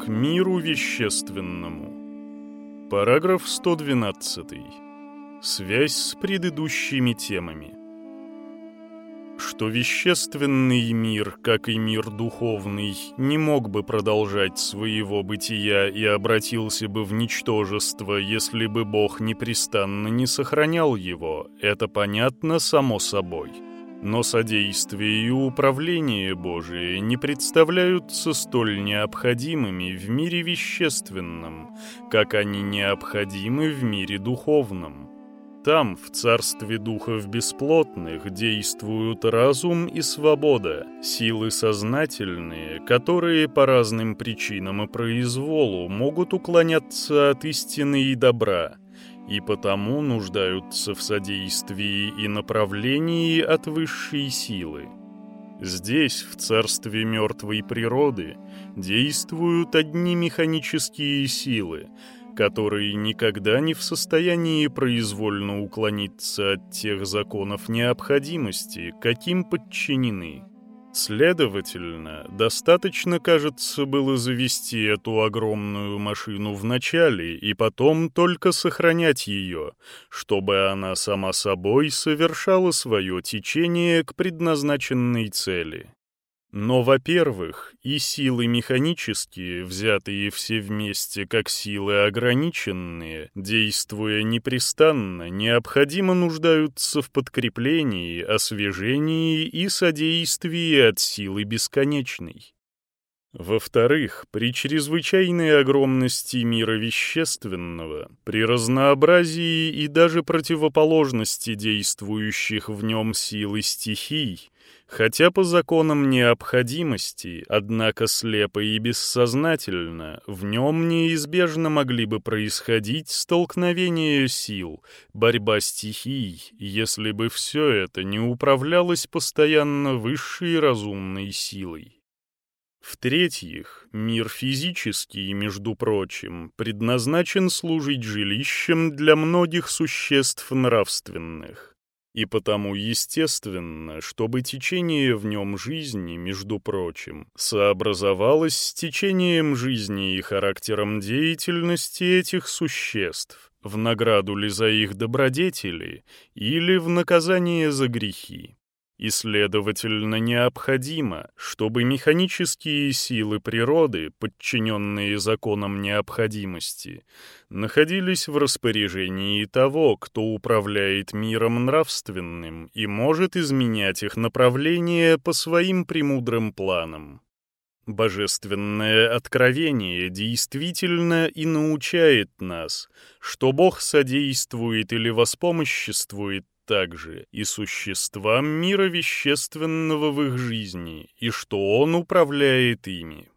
к миру вещественному. Параграф 112. Связь с предыдущими темами. Что вещественный мир, как и мир духовный, не мог бы продолжать своего бытия и обратился бы в ничтожество, если бы Бог непрестанно не сохранял его, это понятно само собой. Но содействие и управление Божие не представляются столь необходимыми в мире вещественном, как они необходимы в мире духовном. Там, в царстве духов бесплотных, действуют разум и свобода, силы сознательные, которые по разным причинам и произволу могут уклоняться от истины и добра, и потому нуждаются в содействии и направлении от высшей силы. Здесь, в царстве мертвой природы, действуют одни механические силы, которые никогда не в состоянии произвольно уклониться от тех законов необходимости, каким подчинены. Следовательно, достаточно, кажется, было завести эту огромную машину в начале и потом только сохранять ее, чтобы она сама собой совершала свое течение к предназначенной цели. Но, во-первых, и силы механические, взятые все вместе как силы ограниченные, действуя непрестанно, необходимо нуждаются в подкреплении, освежении и содействии от силы бесконечной. Во-вторых, при чрезвычайной огромности мира вещественного, при разнообразии и даже противоположности действующих в нем сил и стихий, Хотя по законам необходимости, однако слепо и бессознательно, в нем неизбежно могли бы происходить столкновения сил, борьба стихий, если бы все это не управлялось постоянно высшей разумной силой. В-третьих, мир физический, между прочим, предназначен служить жилищем для многих существ нравственных. И потому естественно, чтобы течение в нем жизни, между прочим, сообразовалось с течением жизни и характером деятельности этих существ, в награду ли за их добродетели или в наказание за грехи и, следовательно, необходимо, чтобы механические силы природы, подчиненные законам необходимости, находились в распоряжении того, кто управляет миром нравственным и может изменять их направление по своим премудрым планам. Божественное откровение действительно и научает нас, что Бог содействует или воспомоществует также и существам мира вещественного в их жизни, и что он управляет ими.